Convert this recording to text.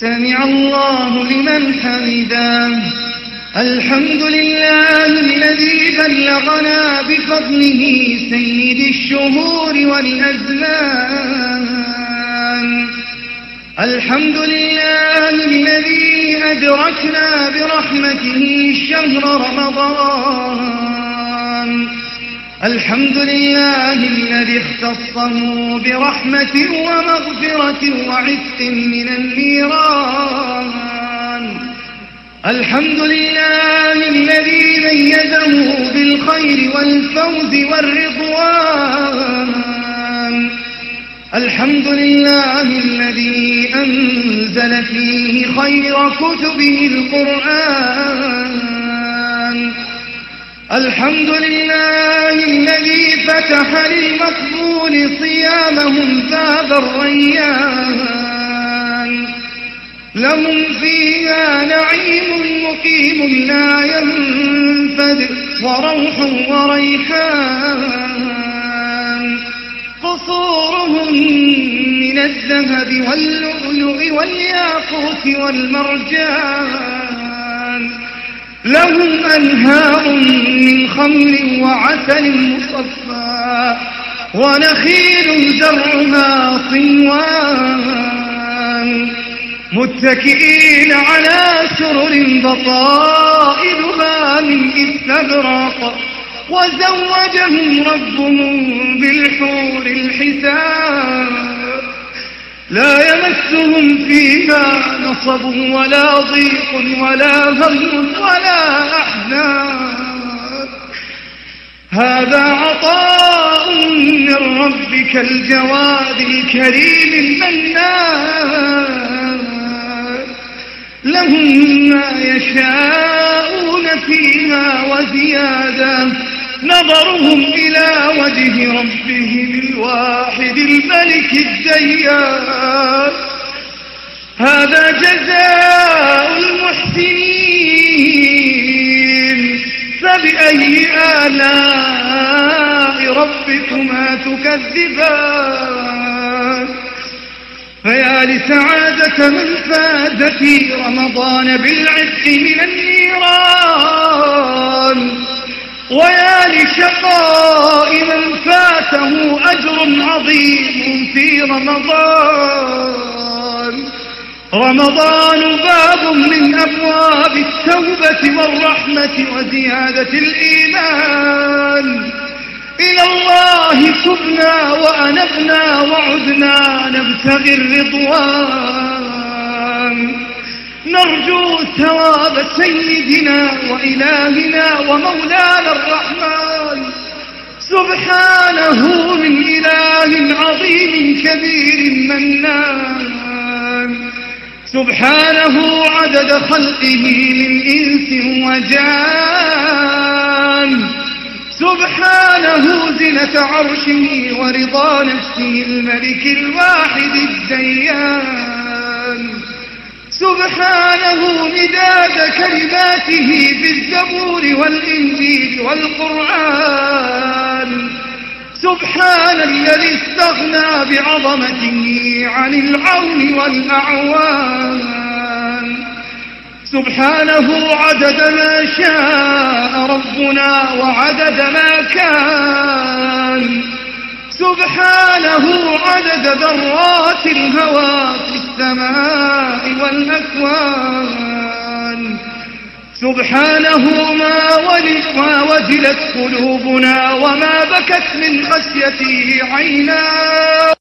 سمع الله لمن حمده. الحمد لله الذي بلغنا بفضله سيد الشهور والأزمان. الحمد لله الذي أدركنا برحمته شهر رمضان. الحمد لله الذي اختصه برحمة ومغفرة وعتق من النيران الحمد لله الذي ميزه بالخير والفوز والرضوان. الحمد لله الذي أنزل فيه خير كتبه القرآن. الحمد لله الذي فتح للمقبول صيامهم باب الريان. لهم فيها نعيم مقيم لا ينفد وروح وريحان. قصورهم من الذهب واللؤلؤ والياقوت والمرجان. لهم أنهار من خمر وعسل مصفى ونخيل زرعها صنوان متكئين على سرر بطائلها من استبرق وزوجهم ربهم بالحور الحسان لا يمسهم فيها نصب ولا ضيق ولا هم ولا أحزان. هذا عطاء من ربك الجواد الكريم المنان. لهم ما يشاءون فيها وزيادة نظرهم إلى وجه ربهم الواحد الملك الديان هذا جزاء المحسنين. فبأي آلاء ربكما تكذبان؟ فيا لسعادة من فاز في رمضان بالعتق من النيران. ويا لشقاء من فاته أجر عظيم في رمضان. رمضان باب من أبواب التوبة والرحمة وزيادة الإيمان. إلى الله تبنا وأنبنا وعدنا نبتغي الرضوان. نرجو ثواب سيدنا وإلهنا ومولانا الرحمن سبحانه من إله عظيم كبير منان. سبحانه عدد خلقه من إنس وجان. سبحانه زنة عرشه ورضا نفسه الملك الواحد الديان. سبحانه مداد كلماته في الزبور والإنجيل والقرآن. سبحان الذي استغنى بعظمته عن العون والأعوان. سبحانه عدد ما شاء ربنا وعدد ما كان. سبحانه عدد ذرات الهوى في السماء. والأكوان. سبحانه ما وجلت قلوبنا وما بكت من خشيته عينا.